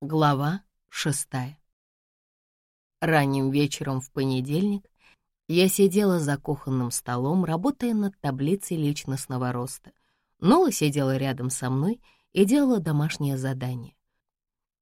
Глава шестая. Ранним вечером в понедельник я сидела за кухонным столом, работая над таблицей личностного роста. Нола сидела рядом со мной и делала домашнее задание.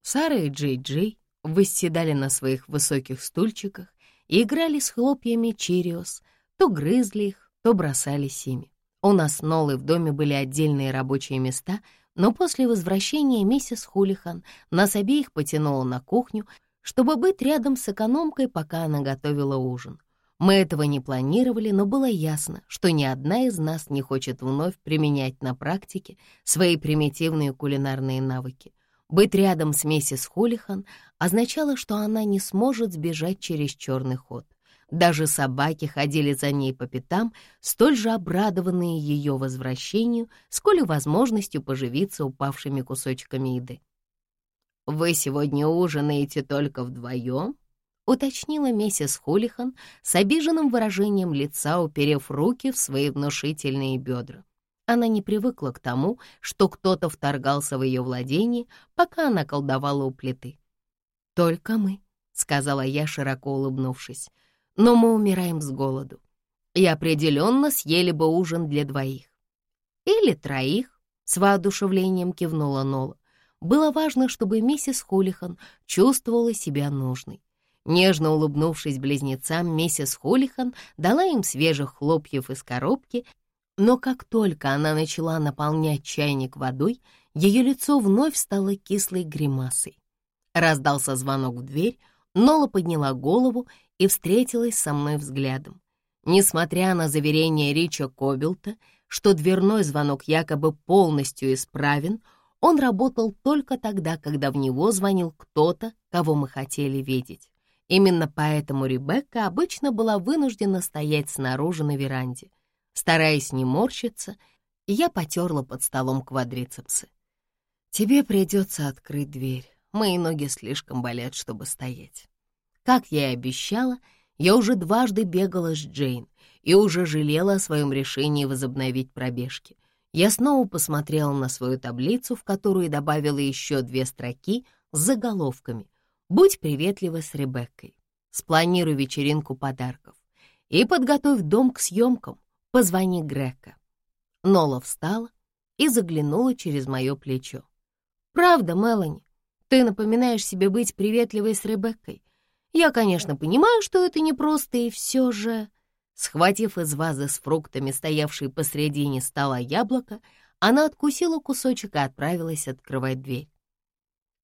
Сара и Джей-Джей восседали на своих высоких стульчиках и играли с хлопьями чириос, то грызли их, то бросались ими. У нас с Нолой в доме были отдельные рабочие места, но после возвращения миссис Хулихан нас обеих потянула на кухню, чтобы быть рядом с экономкой, пока она готовила ужин. Мы этого не планировали, но было ясно, что ни одна из нас не хочет вновь применять на практике свои примитивные кулинарные навыки. Быть рядом с миссис Хулихан означало, что она не сможет сбежать через черный ход. Даже собаки ходили за ней по пятам, столь же обрадованные ее возвращению, сколь и возможностью поживиться упавшими кусочками еды. «Вы сегодня ужинаете только вдвоем?» — уточнила миссис Хулихан с обиженным выражением лица, уперев руки в свои внушительные бедра. Она не привыкла к тому, что кто-то вторгался в ее владение, пока она колдовала у плиты. «Только мы», — сказала я, широко улыбнувшись но мы умираем с голоду. И определенно съели бы ужин для двоих. Или троих, с воодушевлением кивнула Нола. Было важно, чтобы миссис Хулихан чувствовала себя нужной. Нежно улыбнувшись близнецам, миссис Хулихан дала им свежих хлопьев из коробки, но как только она начала наполнять чайник водой, ее лицо вновь стало кислой гримасой. Раздался звонок в дверь, Нола подняла голову и встретилась со мной взглядом. Несмотря на заверение Рича Кобилта, что дверной звонок якобы полностью исправен, он работал только тогда, когда в него звонил кто-то, кого мы хотели видеть. Именно поэтому Ребекка обычно была вынуждена стоять снаружи на веранде. Стараясь не морщиться, я потерла под столом квадрицепсы. «Тебе придется открыть дверь. Мои ноги слишком болят, чтобы стоять». Как я и обещала, я уже дважды бегала с Джейн и уже жалела о своем решении возобновить пробежки. Я снова посмотрела на свою таблицу, в которую добавила еще две строки с заголовками «Будь приветлива с Ребеккой», «Спланируй вечеринку подарков» и «Подготовь дом к съемкам», «Позвони Грека». Нола встала и заглянула через мое плечо. «Правда, Мелани, ты напоминаешь себе быть приветливой с Ребеккой. Я, конечно, понимаю, что это непросто, и все же...» Схватив из вазы с фруктами, стоявшей посредине стола яблоко, она откусила кусочек и отправилась открывать дверь.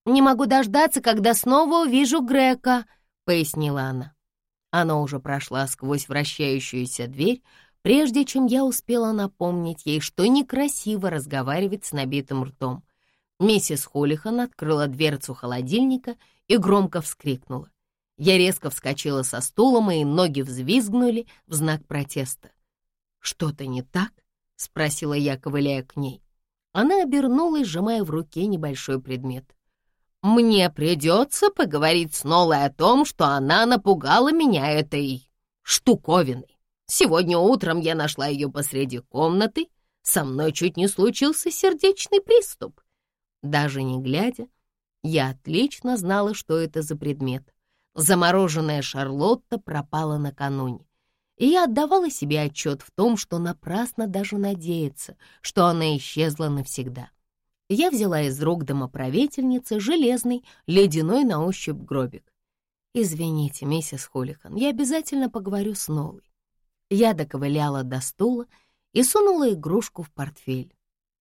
«Не могу дождаться, когда снова увижу Грека», — пояснила она. Она уже прошла сквозь вращающуюся дверь, прежде чем я успела напомнить ей, что некрасиво разговаривать с набитым ртом. Миссис Холлихан открыла дверцу холодильника и громко вскрикнула. Я резко вскочила со стула, мои ноги взвизгнули в знак протеста. «Что-то не так?» — спросила я, ковыляя к ней. Она обернулась, сжимая в руке небольшой предмет. «Мне придется поговорить с Нолой о том, что она напугала меня этой штуковиной. Сегодня утром я нашла ее посреди комнаты, со мной чуть не случился сердечный приступ. Даже не глядя, я отлично знала, что это за предмет. Замороженная Шарлотта пропала накануне, и я отдавала себе отчет в том, что напрасно даже надеяться, что она исчезла навсегда. Я взяла из рук домоправительницы железный, ледяной на ощупь гробик. «Извините, миссис Холлихан, я обязательно поговорю с Нолой». Я доковыляла до стула и сунула игрушку в портфель.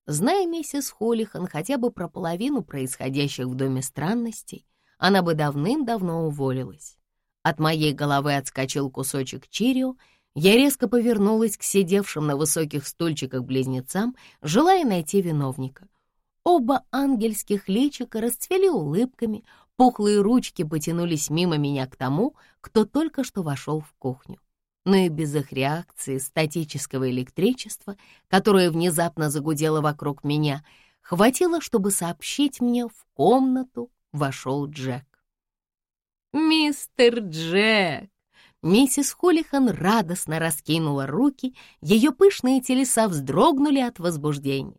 Зная миссис Холлихан хотя бы про половину происходящих в доме странностей, она бы давным-давно уволилась. От моей головы отскочил кусочек чирио, я резко повернулась к сидевшим на высоких стульчиках близнецам, желая найти виновника. Оба ангельских личика расцвели улыбками, пухлые ручки потянулись мимо меня к тому, кто только что вошел в кухню. Но и без их реакции статического электричества, которое внезапно загудело вокруг меня, хватило, чтобы сообщить мне в комнату вошел Джек. «Мистер Джек! Миссис Холлихан радостно раскинула руки, ее пышные телеса вздрогнули от возбуждения.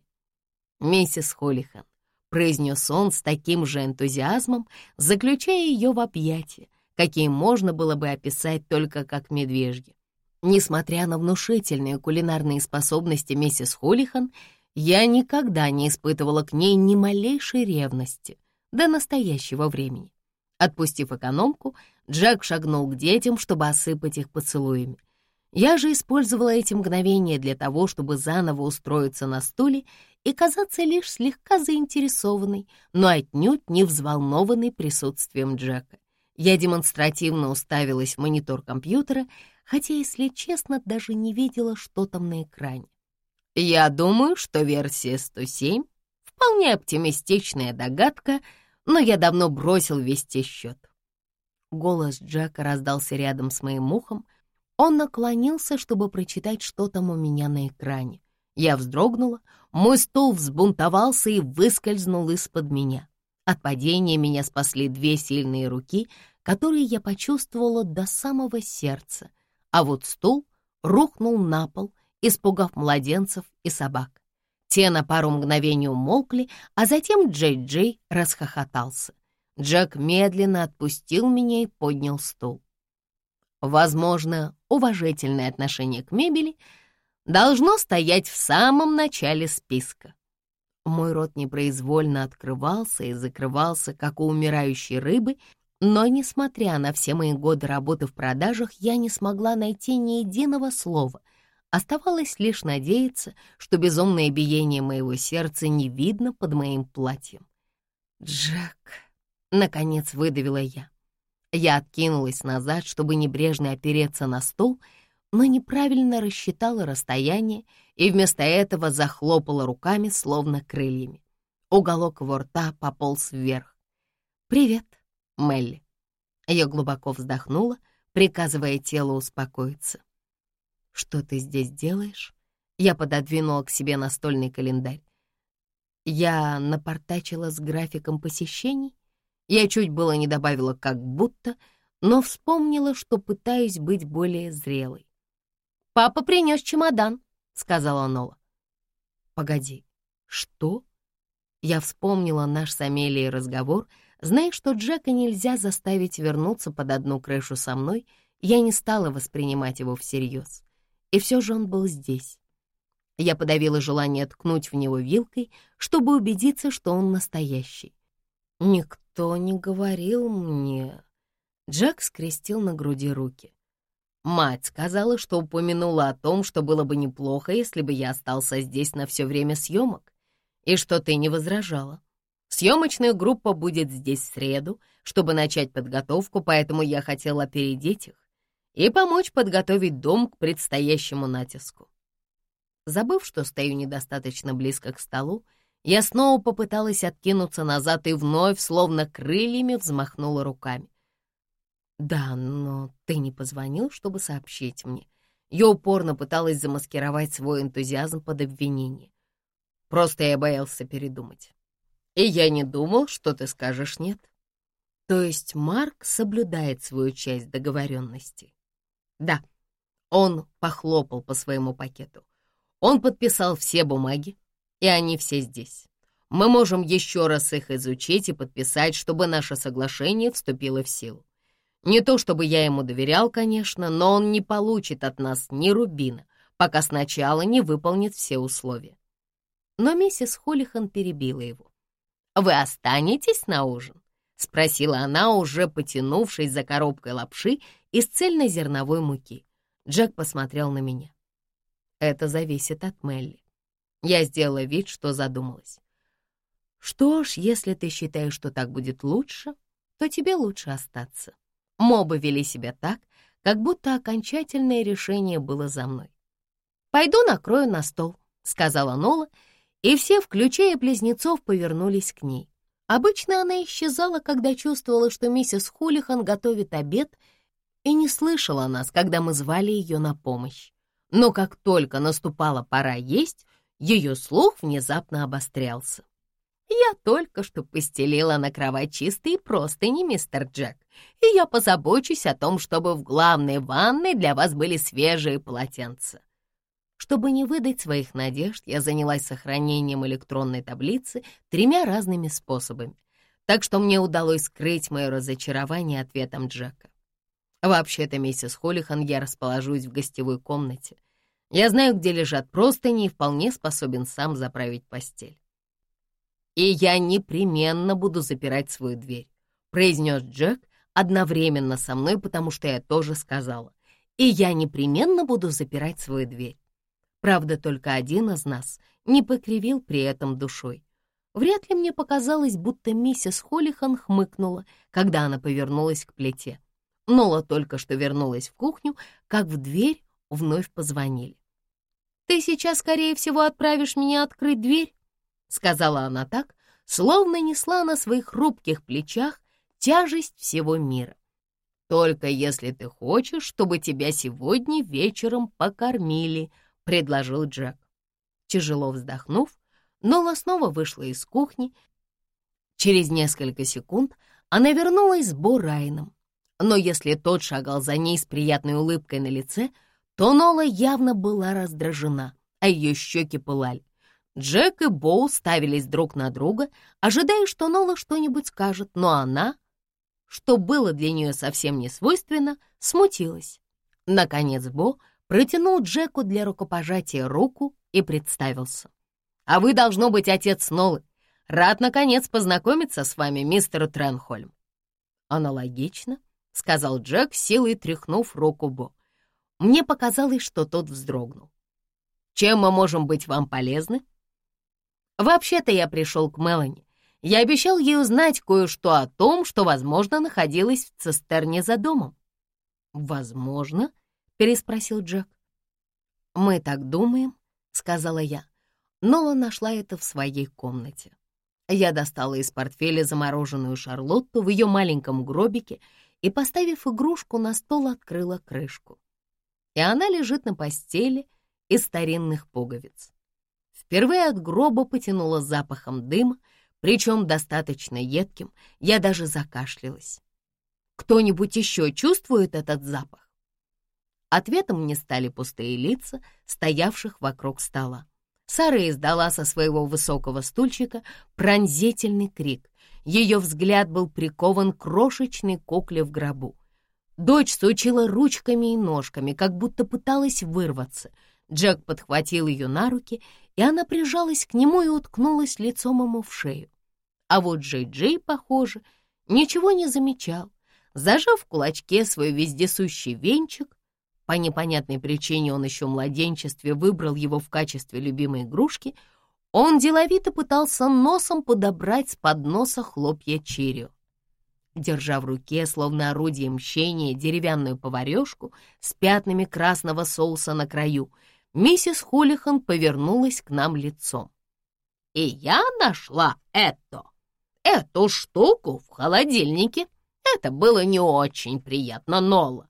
«Миссис Холлихан», — произнес он с таким же энтузиазмом, заключая ее в объятия, какие можно было бы описать только как медвежьи. Несмотря на внушительные кулинарные способности миссис Холлихан, я никогда не испытывала к ней ни малейшей ревности до настоящего времени. Отпустив экономку, Джек шагнул к детям, чтобы осыпать их поцелуями. Я же использовала эти мгновения для того, чтобы заново устроиться на стуле и казаться лишь слегка заинтересованной, но отнюдь не взволнованной присутствием Джека. Я демонстративно уставилась в монитор компьютера, хотя, если честно, даже не видела, что там на экране. Я думаю, что версия 107 — вполне оптимистичная догадка, но я давно бросил вести счет. Голос Джека раздался рядом с моим ухом. Он наклонился, чтобы прочитать, что там у меня на экране. Я вздрогнула, мой стул взбунтовался и выскользнул из-под меня. От падения меня спасли две сильные руки, которые я почувствовала до самого сердца, а вот стул рухнул на пол, испугав младенцев и собак. Те на пару мгновений умолкли, а затем Джей-Джей расхохотался. Джек медленно отпустил меня и поднял стул. Возможно, уважительное отношение к мебели должно стоять в самом начале списка. Мой рот непроизвольно открывался и закрывался, как у умирающей рыбы, но, несмотря на все мои годы работы в продажах, я не смогла найти ни единого слова. Оставалось лишь надеяться, что безумное биение моего сердца не видно под моим платьем. «Джек», — наконец выдавила я. Я откинулась назад, чтобы небрежно опереться на стол — но неправильно рассчитала расстояние и вместо этого захлопала руками, словно крыльями. Уголок его рта пополз вверх. «Привет, Мелли». Я глубоко вздохнула, приказывая телу успокоиться. «Что ты здесь делаешь?» Я пододвинула к себе настольный календарь. Я напортачила с графиком посещений. Я чуть было не добавила «как будто», но вспомнила, что пытаюсь быть более зрелой. «Папа принес чемодан», — сказала Нола. «Погоди, что?» Я вспомнила наш с Амелией разговор, зная, что Джека нельзя заставить вернуться под одну крышу со мной, я не стала воспринимать его всерьез. И все же он был здесь. Я подавила желание ткнуть в него вилкой, чтобы убедиться, что он настоящий. «Никто не говорил мне...» Джек скрестил на груди руки. Мать сказала, что упомянула о том, что было бы неплохо, если бы я остался здесь на все время съемок, и что ты не возражала. Съемочная группа будет здесь в среду, чтобы начать подготовку, поэтому я хотела опередить их и помочь подготовить дом к предстоящему натиску. Забыв, что стою недостаточно близко к столу, я снова попыталась откинуться назад и вновь, словно крыльями, взмахнула руками. «Да, но ты не позвонил, чтобы сообщить мне». Я упорно пыталась замаскировать свой энтузиазм под обвинение. Просто я боялся передумать. И я не думал, что ты скажешь «нет». То есть Марк соблюдает свою часть договоренности? Да. Он похлопал по своему пакету. Он подписал все бумаги, и они все здесь. Мы можем еще раз их изучить и подписать, чтобы наше соглашение вступило в силу. Не то чтобы я ему доверял, конечно, но он не получит от нас ни рубина, пока сначала не выполнит все условия. Но миссис Холлихан перебила его. «Вы останетесь на ужин?» — спросила она, уже потянувшись за коробкой лапши из цельнозерновой муки. Джек посмотрел на меня. «Это зависит от Мелли». Я сделала вид, что задумалась. «Что ж, если ты считаешь, что так будет лучше, то тебе лучше остаться». Мобы вели себя так, как будто окончательное решение было за мной. «Пойду накрою на стол», — сказала Нола, и все, включая близнецов, повернулись к ней. Обычно она исчезала, когда чувствовала, что миссис Хулихан готовит обед, и не слышала нас, когда мы звали ее на помощь. Но как только наступала пора есть, ее слух внезапно обострялся. Я только что постелила на кровать чистые простыни, мистер Джек, и я позабочусь о том, чтобы в главной ванной для вас были свежие полотенца. Чтобы не выдать своих надежд, я занялась сохранением электронной таблицы тремя разными способами, так что мне удалось скрыть мое разочарование ответом Джека. Вообще-то, миссис Холлихан, я расположусь в гостевой комнате. Я знаю, где лежат простыни и вполне способен сам заправить постель. «И я непременно буду запирать свою дверь», — произнес Джек одновременно со мной, потому что я тоже сказала. «И я непременно буду запирать свою дверь». Правда, только один из нас не покривил при этом душой. Вряд ли мне показалось, будто миссис Холлихан хмыкнула, когда она повернулась к плите. Нола только что вернулась в кухню, как в дверь вновь позвонили. «Ты сейчас, скорее всего, отправишь меня открыть дверь?» — сказала она так, словно несла на своих хрупких плечах тяжесть всего мира. «Только если ты хочешь, чтобы тебя сегодня вечером покормили», — предложил Джек. Тяжело вздохнув, Нола снова вышла из кухни. Через несколько секунд она вернулась с Бо Райном. Но если тот шагал за ней с приятной улыбкой на лице, то Нола явно была раздражена, а ее щеки пылали. Джек и Боу ставились друг на друга, ожидая, что Нола что-нибудь скажет, но она, что было для нее совсем не свойственно, смутилась. Наконец Бо протянул Джеку для рукопожатия руку и представился. «А вы, должно быть, отец Нолы. Рад, наконец, познакомиться с вами, мистер Тренхольм». «Аналогично», — сказал Джек, силой тряхнув руку Бо. Мне показалось, что тот вздрогнул. «Чем мы можем быть вам полезны?» Вообще-то я пришел к Мелани. Я обещал ей узнать кое-что о том, что, возможно, находилось в цистерне за домом. «Возможно?» — переспросил Джек. «Мы так думаем», — сказала я. Нола нашла это в своей комнате. Я достала из портфеля замороженную шарлотту в ее маленьком гробике и, поставив игрушку на стол, открыла крышку. И она лежит на постели из старинных пуговиц. Впервые от гроба потянуло запахом дыма, причем достаточно едким, я даже закашлялась. Кто-нибудь еще чувствует этот запах? Ответом мне стали пустые лица, стоявших вокруг стола. Сара издала со своего высокого стульчика пронзительный крик. Ее взгляд был прикован к крошечной кукле в гробу. Дочь сучила ручками и ножками, как будто пыталась вырваться. Джек подхватил ее на руки и она прижалась к нему и уткнулась лицом ему в шею. А вот Джей-Джей, похоже, ничего не замечал. Зажав в кулачке свой вездесущий венчик, по непонятной причине он еще в младенчестве выбрал его в качестве любимой игрушки, он деловито пытался носом подобрать с подноса хлопья чирио. Держа в руке, словно орудие мщения, деревянную поварешку с пятнами красного соуса на краю — Миссис Хулихан повернулась к нам лицом. «И я нашла это, эту штуку в холодильнике. Это было не очень приятно, Нола».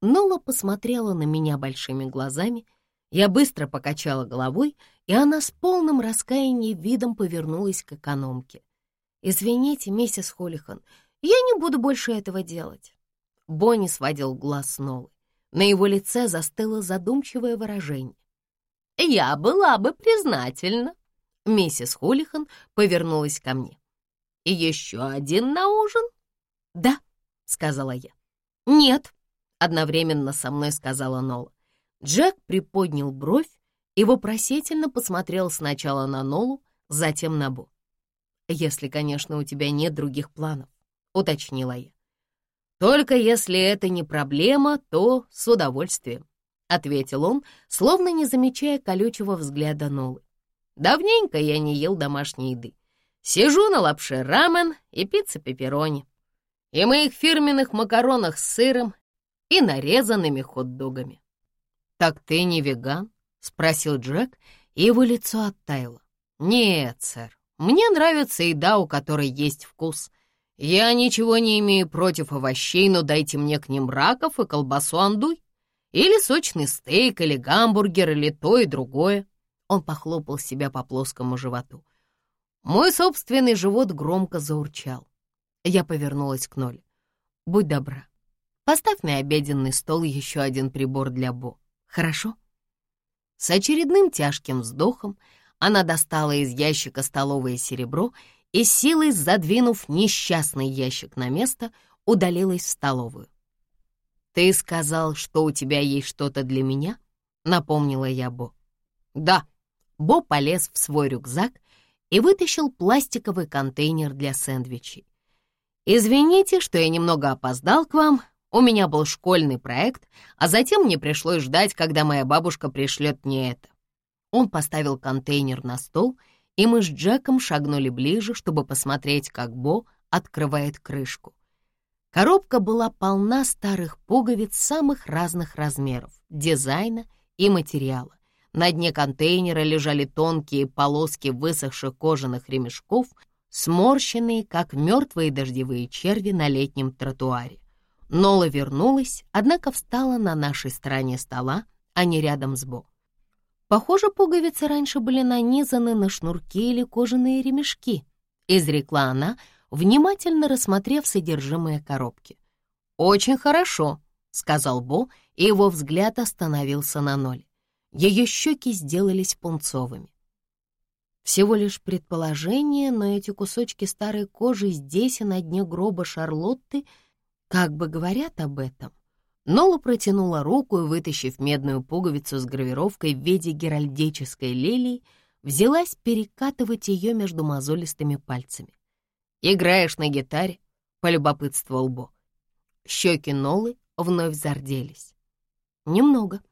Нола посмотрела на меня большими глазами. Я быстро покачала головой, и она с полным раскаянием видом повернулась к экономке. «Извините, миссис Холлихан, я не буду больше этого делать». Бонни сводил глаз с Нолы. На его лице застыло задумчивое выражение. «Я была бы признательна». Миссис Хулихан повернулась ко мне. «И еще один на ужин?» «Да», — сказала я. «Нет», — одновременно со мной сказала Нола. Джек приподнял бровь и вопросительно посмотрел сначала на Нолу, затем на Бо. «Если, конечно, у тебя нет других планов», — уточнила я. «Только если это не проблема, то с удовольствием», — ответил он, словно не замечая колючего взгляда Нолы. «Давненько я не ел домашней еды. Сижу на лапше рамен и пицца пепперони, и моих фирменных макаронах с сыром и нарезанными хот-догами». «Так ты не веган?» — спросил Джек, и его лицо оттаяло. «Нет, сэр, мне нравится еда, у которой есть вкус». «Я ничего не имею против овощей, но дайте мне к ним раков и колбасу андуй. Или сочный стейк, или гамбургер, или то и другое». Он похлопал себя по плоскому животу. Мой собственный живот громко заурчал. Я повернулась к Ноле. «Будь добра, поставь на обеденный стол еще один прибор для Бо, хорошо?» С очередным тяжким вздохом она достала из ящика столовое серебро и, силой задвинув несчастный ящик на место, удалилась в столовую. «Ты сказал, что у тебя есть что-то для меня?» — напомнила я Бо. «Да». Бо полез в свой рюкзак и вытащил пластиковый контейнер для сэндвичей. «Извините, что я немного опоздал к вам. У меня был школьный проект, а затем мне пришлось ждать, когда моя бабушка пришлет мне это». Он поставил контейнер на стол, и мы с Джеком шагнули ближе, чтобы посмотреть, как Бо открывает крышку. Коробка была полна старых пуговиц самых разных размеров, дизайна и материала. На дне контейнера лежали тонкие полоски высохших кожаных ремешков, сморщенные, как мертвые дождевые черви на летнем тротуаре. Нола вернулась, однако встала на нашей стороне стола, а не рядом с Бо. Похоже, пуговицы раньше были нанизаны на шнурки или кожаные ремешки, изрекла она, внимательно рассмотрев содержимое коробки. «Очень хорошо», — сказал Бо, и его взгляд остановился на ноль. Ее щеки сделались пунцовыми. Всего лишь предположение, но эти кусочки старой кожи здесь и на дне гроба Шарлотты как бы говорят об этом. Нола протянула руку и, вытащив медную пуговицу с гравировкой в виде геральдической лилии, взялась перекатывать ее между мозолистыми пальцами. «Играешь на гитаре?» — полюбопытствовал Бо. Щеки Нолы вновь зарделись. «Немного»,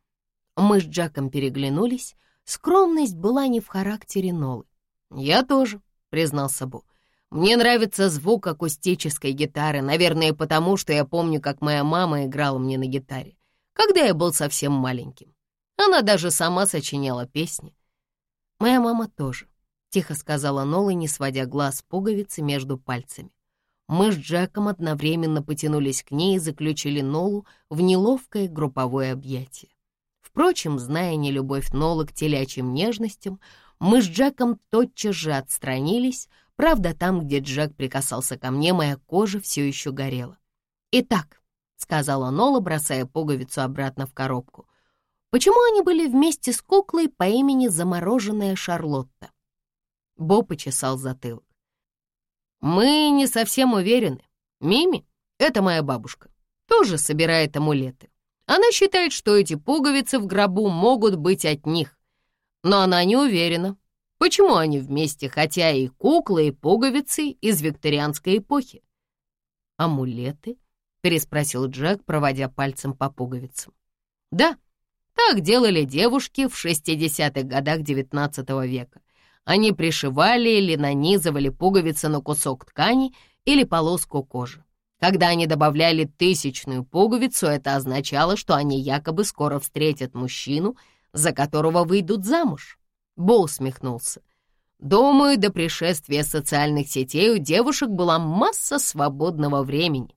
мы с Джаком переглянулись. Скромность была не в характере Нолы. «Я тоже», — признался Бу. «Мне нравится звук акустической гитары, наверное, потому что я помню, как моя мама играла мне на гитаре, когда я был совсем маленьким. Она даже сама сочиняла песни. «Моя мама тоже», — тихо сказала Нола, не сводя глаз пуговицы между пальцами. Мы с Джеком одновременно потянулись к ней и заключили Нолу в неловкое групповое объятие. Впрочем, зная нелюбовь Нолы к телячьим нежностям, мы с Джеком тотчас же отстранились, правда, там, где Джек прикасался ко мне, моя кожа все еще горела. «Итак», — сказала Нола, бросая пуговицу обратно в коробку, «почему они были вместе с куклой по имени Замороженная Шарлотта?» Бо почесал затылок. «Мы не совсем уверены. Мими, это моя бабушка, тоже собирает амулеты. Она считает, что эти пуговицы в гробу могут быть от них. Но она не уверена, почему они вместе, хотя и куклы, и пуговицы из викторианской эпохи. «Амулеты?» — переспросил Джек, проводя пальцем по пуговицам. «Да, так делали девушки в 60-х годах XIX века. Они пришивали или нанизывали пуговицы на кусок ткани или полоску кожи. Когда они добавляли тысячную пуговицу, это означало, что они якобы скоро встретят мужчину, за которого выйдут замуж. Бо усмехнулся. Думаю, до пришествия социальных сетей у девушек была масса свободного времени.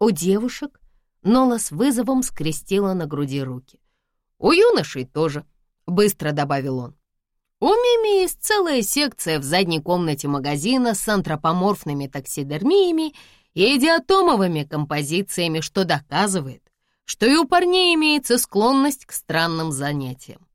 У девушек Нола с вызовом скрестила на груди руки. У юношей тоже, быстро добавил он. У Мими есть целая секция в задней комнате магазина с антропоморфными таксидермиями и диатомовыми композициями, что доказывает, что и у парней имеется склонность к странным занятиям.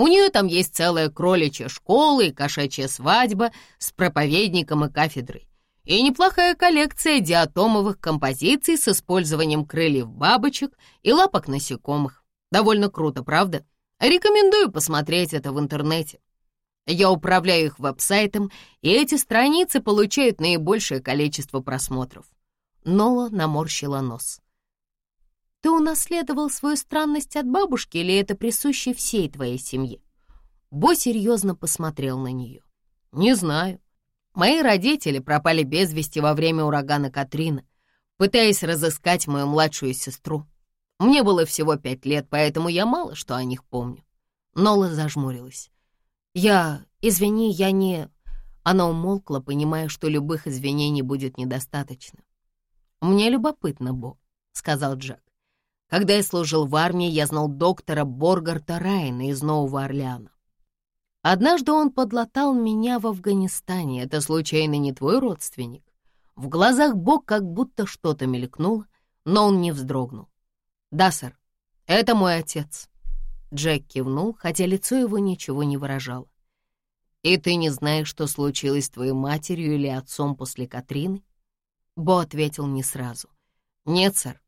У нее там есть целая кроличья школа и кошачья свадьба с проповедником и кафедрой. И неплохая коллекция диатомовых композиций с использованием крыльев бабочек и лапок насекомых. Довольно круто, правда? Рекомендую посмотреть это в интернете. Я управляю их веб-сайтом, и эти страницы получают наибольшее количество просмотров. Нола наморщила нос. «Ты унаследовал свою странность от бабушки или это присуще всей твоей семье?» Бо серьезно посмотрел на нее. «Не знаю. Мои родители пропали без вести во время урагана Катрина, пытаясь разыскать мою младшую сестру. Мне было всего пять лет, поэтому я мало что о них помню». Нола зажмурилась. «Я... Извини, я не...» Она умолкла, понимая, что любых извинений будет недостаточно. «Мне любопытно, Бо», — сказал Джек. «Когда я служил в армии, я знал доктора Боргарта Райна из Нового Орлеана. Однажды он подлатал меня в Афганистане. Это случайно не твой родственник? В глазах Бог как будто что-то мелькнуло, но он не вздрогнул. «Да, сэр, это мой отец». Джек кивнул, хотя лицо его ничего не выражало. «И ты не знаешь, что случилось с твоей матерью или отцом после Катрины?» Бо ответил не сразу. «Нет, сэр».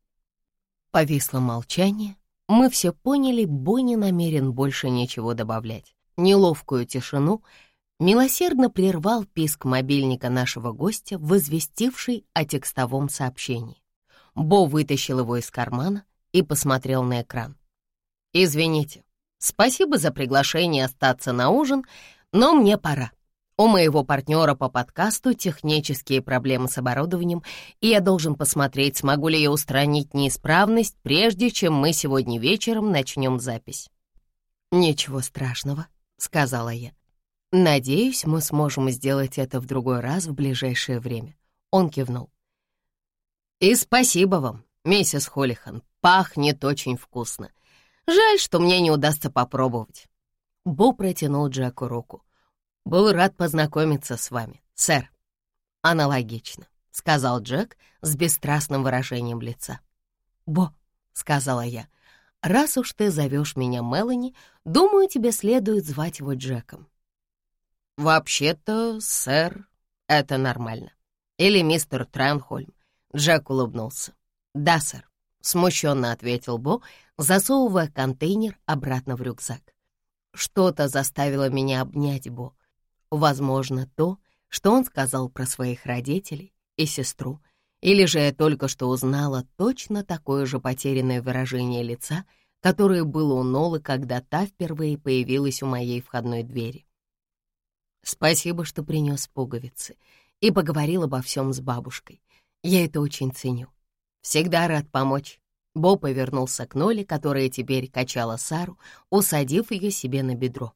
Повисло молчание. Мы все поняли, Бо не намерен больше ничего добавлять. Неловкую тишину милосердно прервал писк мобильника нашего гостя, возвестивший о текстовом сообщении. Бо вытащил его из кармана и посмотрел на экран. «Извините, спасибо за приглашение остаться на ужин, но мне пора. У моего партнера по подкасту технические проблемы с оборудованием, и я должен посмотреть, смогу ли я устранить неисправность, прежде чем мы сегодня вечером начнем запись». «Ничего страшного», — сказала я. «Надеюсь, мы сможем сделать это в другой раз в ближайшее время». Он кивнул. «И спасибо вам, миссис Холлихан, пахнет очень вкусно. Жаль, что мне не удастся попробовать». Бо протянул Джеку руку. «Был рад познакомиться с вами, сэр». «Аналогично», — сказал Джек с бесстрастным выражением лица. «Бо», — сказала я, — «раз уж ты зовешь меня Мелани, думаю, тебе следует звать его Джеком». «Вообще-то, сэр, это нормально. Или мистер Тренхольм. Джек улыбнулся. «Да, сэр», — смущенно ответил Бо, засовывая контейнер обратно в рюкзак. Что-то заставило меня обнять Бо. Возможно, то, что он сказал про своих родителей и сестру, или же я только что узнала точно такое же потерянное выражение лица, которое было у Нолы, когда та впервые появилась у моей входной двери. Спасибо, что принес пуговицы и поговорил обо всем с бабушкой. Я это очень ценю. Всегда рад помочь. Бо повернулся к Ноле, которая теперь качала Сару, усадив ее себе на бедро.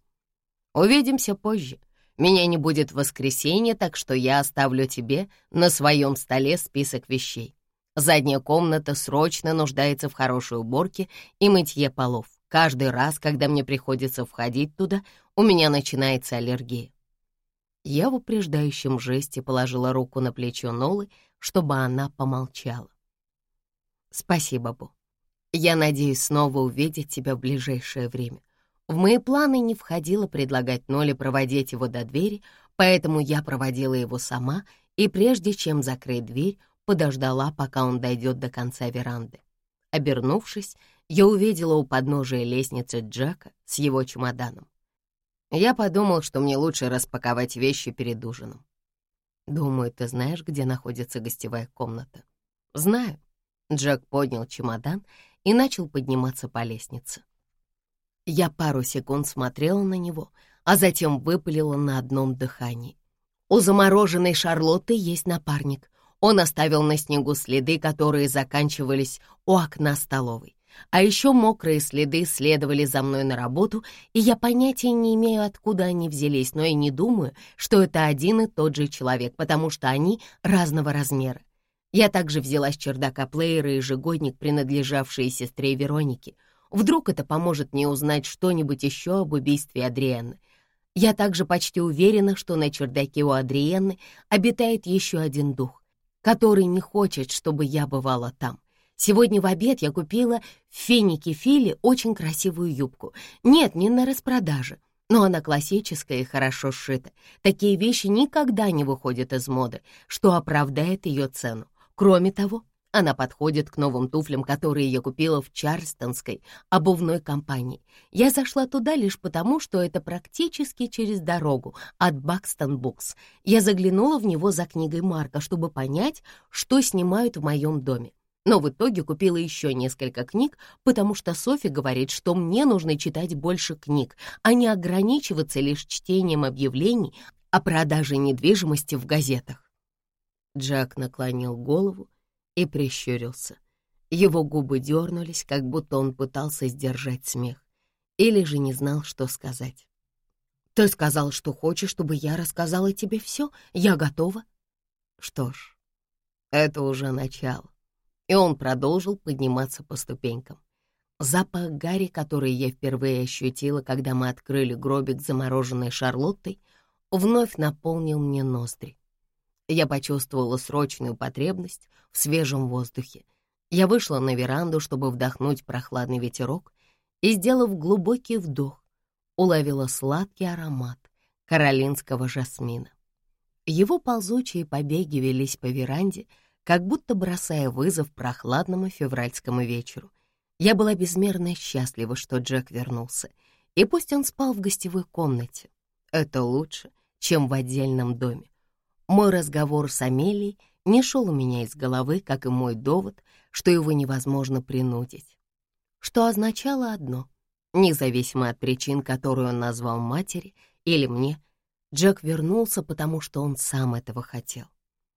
Увидимся позже. Меня не будет в воскресенье, так что я оставлю тебе на своем столе список вещей. Задняя комната срочно нуждается в хорошей уборке и мытье полов. Каждый раз, когда мне приходится входить туда, у меня начинается аллергия. Я в упреждающем жесте положила руку на плечо Нолы, чтобы она помолчала. «Спасибо, Бу. Я надеюсь снова увидеть тебя в ближайшее время. В мои планы не входило предлагать Ноле проводить его до двери, поэтому я проводила его сама и прежде чем закрыть дверь, подождала, пока он дойдет до конца веранды. Обернувшись, я увидела у подножия лестницы Джека с его чемоданом. Я подумал, что мне лучше распаковать вещи перед ужином. «Думаю, ты знаешь, где находится гостевая комната?» «Знаю». Джек поднял чемодан и начал подниматься по лестнице. Я пару секунд смотрела на него, а затем выпалила на одном дыхании. «У замороженной Шарлотты есть напарник. Он оставил на снегу следы, которые заканчивались у окна столовой. А еще мокрые следы следовали за мной на работу, и я понятия не имею, откуда они взялись, но и не думаю, что это один и тот же человек, потому что они разного размера. Я также взяла с чердака плеера ежегодник, принадлежавший сестре Веронике. Вдруг это поможет мне узнать что-нибудь еще об убийстве Адриэнны. Я также почти уверена, что на чердаке у Адриенны обитает еще один дух, который не хочет, чтобы я бывала там. Сегодня в обед я купила в Фенике Фили очень красивую юбку. Нет, не на распродаже, но она классическая и хорошо сшита. Такие вещи никогда не выходят из моды, что оправдает ее цену. Кроме того, она подходит к новым туфлям, которые я купила в Чарльстонской обувной компании. Я зашла туда лишь потому, что это практически через дорогу от Бакстон Букс. Я заглянула в него за книгой Марка, чтобы понять, что снимают в моем доме но в итоге купила еще несколько книг, потому что Софи говорит, что мне нужно читать больше книг, а не ограничиваться лишь чтением объявлений о продаже недвижимости в газетах. Джек наклонил голову и прищурился. Его губы дернулись, как будто он пытался сдержать смех, или же не знал, что сказать. «Ты сказал, что хочешь, чтобы я рассказала тебе все? Я готова». «Что ж, это уже начало и он продолжил подниматься по ступенькам. Запах гари, который я впервые ощутила, когда мы открыли гробик замороженной Шарлоттой, вновь наполнил мне ноздри. Я почувствовала срочную потребность в свежем воздухе. Я вышла на веранду, чтобы вдохнуть прохладный ветерок, и, сделав глубокий вдох, уловила сладкий аромат каролинского жасмина. Его ползучие побеги велись по веранде, как будто бросая вызов прохладному февральскому вечеру. Я была безмерно счастлива, что Джек вернулся, и пусть он спал в гостевой комнате. Это лучше, чем в отдельном доме. Мой разговор с Амелией не шел у меня из головы, как и мой довод, что его невозможно принудить. Что означало одно — независимо от причин, которые он назвал матери или мне, Джек вернулся, потому что он сам этого хотел.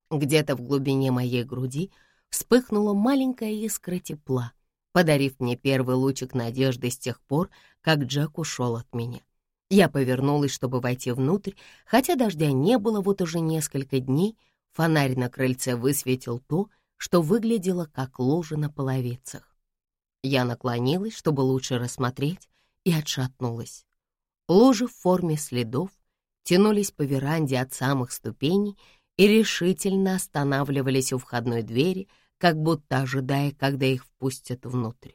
Где-то в глубине моей груди вспыхнула маленькая искра тепла — подарив мне первый лучик надежды с тех пор, как Джек ушел от меня. Я повернулась, чтобы войти внутрь, хотя дождя не было вот уже несколько дней, фонарь на крыльце высветил то, что выглядело как лужа на половицах. Я наклонилась, чтобы лучше рассмотреть, и отшатнулась. Лужи в форме следов тянулись по веранде от самых ступеней и решительно останавливались у входной двери, как будто ожидая, когда их впустят внутрь.